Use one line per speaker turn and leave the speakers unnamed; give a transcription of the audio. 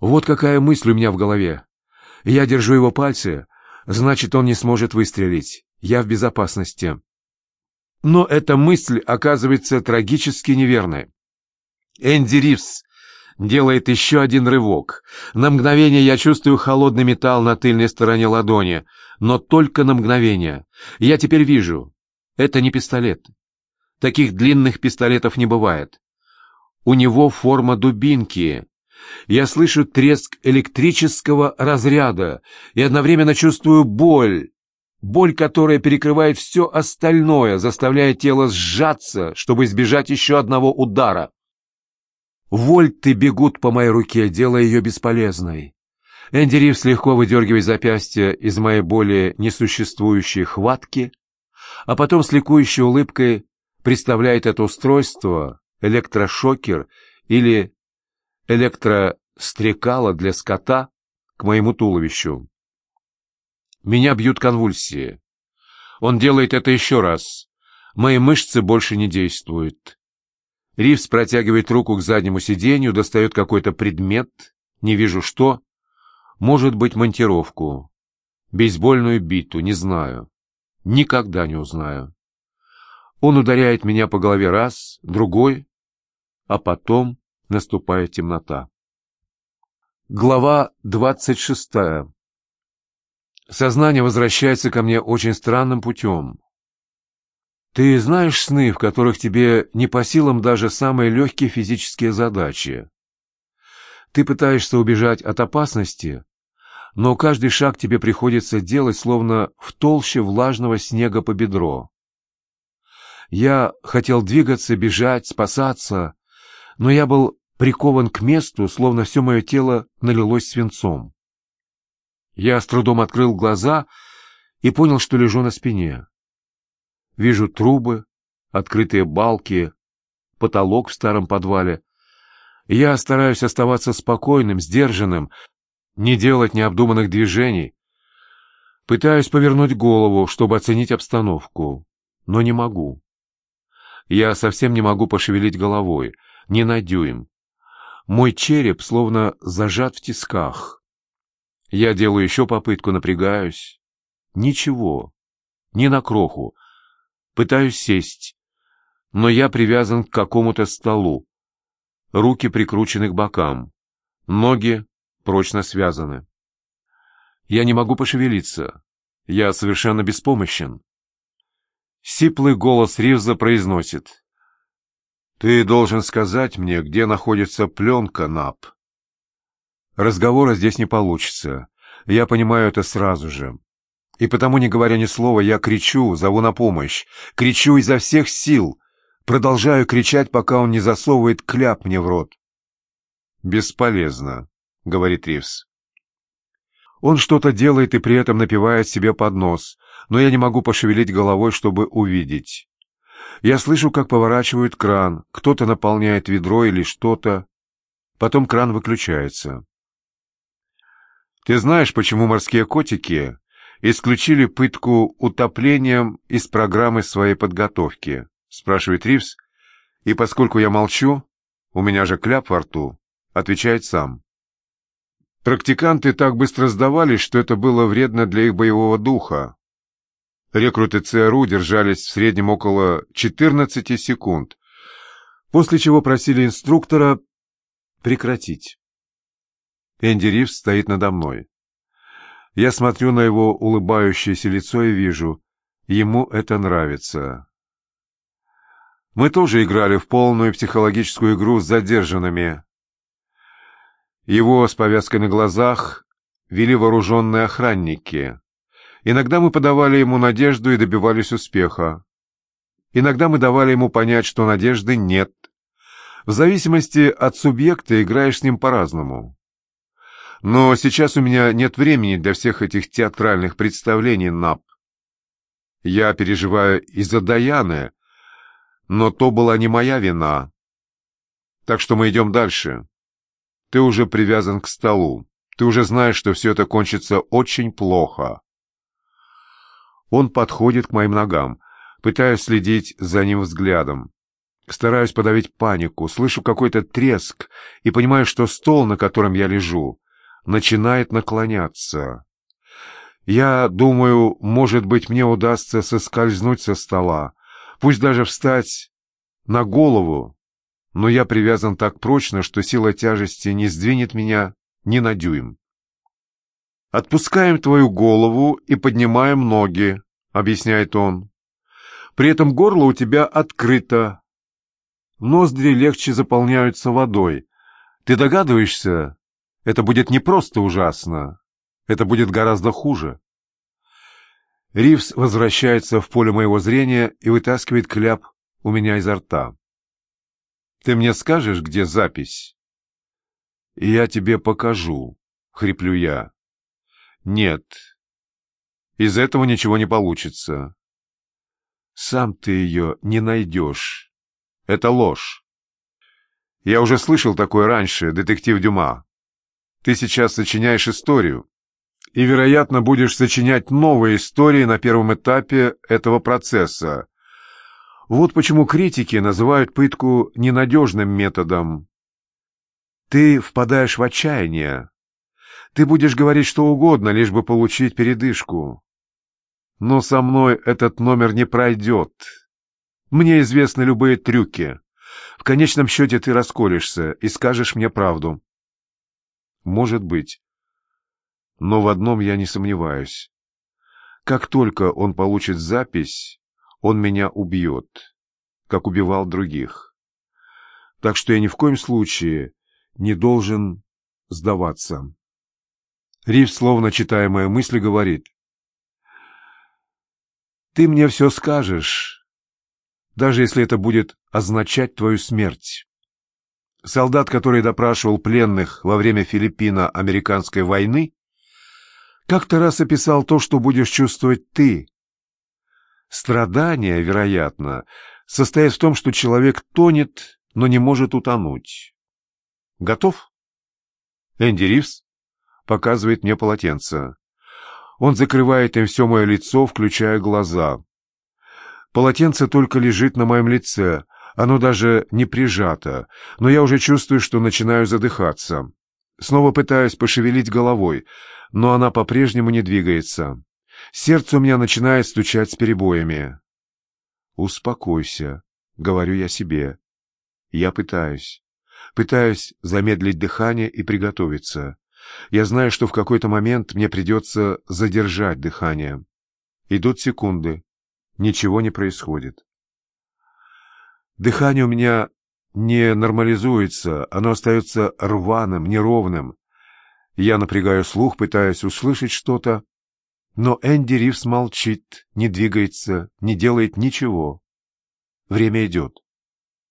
Вот какая мысль у меня в голове. Я держу его пальцы, значит, он не сможет выстрелить. Я в безопасности. Но эта мысль оказывается трагически неверной. Энди Ривз делает еще один рывок. На мгновение я чувствую холодный металл на тыльной стороне ладони, но только на мгновение. Я теперь вижу. Это не пистолет. Таких длинных пистолетов не бывает. У него форма дубинки. Я слышу треск электрического разряда и одновременно чувствую боль. Боль, которая перекрывает все остальное, заставляя тело сжаться, чтобы избежать еще одного удара. Вольты бегут по моей руке, делая ее бесполезной. Энди Ривз легко выдергивает запястье из моей более несуществующей хватки, а потом с ликующей улыбкой представляет это устройство, электрошокер или электрострекало для скота к моему туловищу. Меня бьют конвульсии. Он делает это еще раз. Мои мышцы больше не действуют. Ривз протягивает руку к заднему сиденью, достает какой-то предмет, не вижу что. Может быть, монтировку. Бейсбольную биту, не знаю. Никогда не узнаю. Он ударяет меня по голове раз, другой, а потом наступает темнота. Глава двадцать шестая. Сознание возвращается ко мне очень странным путем. Ты знаешь сны, в которых тебе не по силам даже самые легкие физические задачи. Ты пытаешься убежать от опасности, но каждый шаг тебе приходится делать, словно в толще влажного снега по бедро. Я хотел двигаться, бежать, спасаться, но я был прикован к месту, словно все мое тело налилось свинцом. Я с трудом открыл глаза и понял, что лежу на спине. Вижу трубы, открытые балки, потолок в старом подвале. Я стараюсь оставаться спокойным, сдержанным, не делать необдуманных движений. Пытаюсь повернуть голову, чтобы оценить обстановку, но не могу. Я совсем не могу пошевелить головой, ни на дюйм. Мой череп словно зажат в тисках. Я делаю еще попытку, напрягаюсь. Ничего, ни на кроху. Пытаюсь сесть, но я привязан к какому-то столу. Руки прикручены к бокам, ноги прочно связаны. Я не могу пошевелиться. Я совершенно беспомощен. Сиплый голос Ривза произносит. «Ты должен сказать мне, где находится пленка, Нап». Разговора здесь не получится. Я понимаю это сразу же. И потому, не говоря ни слова, я кричу, зову на помощь. Кричу изо всех сил. Продолжаю кричать, пока он не засовывает кляп мне в рот. «Бесполезно», — говорит Ривз. Он что-то делает и при этом напивает себе под нос, но я не могу пошевелить головой, чтобы увидеть. Я слышу, как поворачивают кран, кто-то наполняет ведро или что-то. Потом кран выключается. Ты знаешь, почему морские котики исключили пытку утоплением из программы своей подготовки?» — спрашивает Ривз. И поскольку я молчу, у меня же кляп во рту, отвечает сам. Практиканты так быстро сдавались, что это было вредно для их боевого духа. Рекруты ЦРУ держались в среднем около 14 секунд, после чего просили инструктора прекратить. Энди Ривз стоит надо мной. Я смотрю на его улыбающееся лицо и вижу, ему это нравится. Мы тоже играли в полную психологическую игру с задержанными. Его с повязкой на глазах вели вооруженные охранники. Иногда мы подавали ему надежду и добивались успеха. Иногда мы давали ему понять, что надежды нет. В зависимости от субъекта играешь с ним по-разному. Но сейчас у меня нет времени для всех этих театральных представлений, Нап. Я переживаю из-за Даяны, но то была не моя вина. Так что мы идем дальше. Ты уже привязан к столу. Ты уже знаешь, что все это кончится очень плохо. Он подходит к моим ногам, пытаясь следить за ним взглядом. Стараюсь подавить панику, слышу какой-то треск и понимаю, что стол, на котором я лежу, начинает наклоняться. Я думаю, может быть, мне удастся соскользнуть со стола, пусть даже встать на голову, но я привязан так прочно, что сила тяжести не сдвинет меня ни на дюйм. «Отпускаем твою голову и поднимаем ноги», — объясняет он. «При этом горло у тебя открыто. Ноздри легче заполняются водой. Ты догадываешься, это будет не просто ужасно, это будет гораздо хуже». Ривз возвращается в поле моего зрения и вытаскивает кляп у меня изо рта. «Ты мне скажешь, где запись?» «Я тебе покажу», — хриплю я. Нет. Из этого ничего не получится. Сам ты ее не найдешь. Это ложь. Я уже слышал такое раньше, детектив Дюма. Ты сейчас сочиняешь историю. И, вероятно, будешь сочинять новые истории на первом этапе этого процесса. Вот почему критики называют пытку ненадежным методом. Ты впадаешь в отчаяние, ты будешь говорить что угодно, лишь бы получить передышку. Но со мной этот номер не пройдет. Мне известны любые трюки. В конечном счете ты расколешься и скажешь мне правду. Может быть. Но в одном я не сомневаюсь. Как только он получит запись, он меня убьет, как убивал других. Так что я ни в коем случае не должен сдаваться. Рив, словно читая мои мысли, говорит. «Ты мне все скажешь, даже если это будет означать твою смерть». Солдат, который допрашивал пленных во время Филиппино-американской войны, как-то раз описал то, что будешь чувствовать ты. Страдание, вероятно, состоит в том, что человек тонет, но не может утонуть. Готов? Энди Ривз показывает мне полотенце. Он закрывает им все мое лицо, включая глаза. Полотенце только лежит на моем лице, оно даже не прижато, но я уже чувствую, что начинаю задыхаться. Снова пытаюсь пошевелить головой, но она по-прежнему не двигается. Сердце у меня начинает стучать с перебоями. «Успокойся», — говорю я себе. Я пытаюсь. Пытаюсь замедлить дыхание и приготовиться. Я знаю, что в какой-то момент мне придется задержать дыхание. Идут секунды. Ничего не происходит. Дыхание у меня не нормализуется, оно остается рваным, неровным. Я напрягаю слух, пытаясь услышать что-то, но Энди Ривз молчит, не двигается, не делает ничего. Время идет.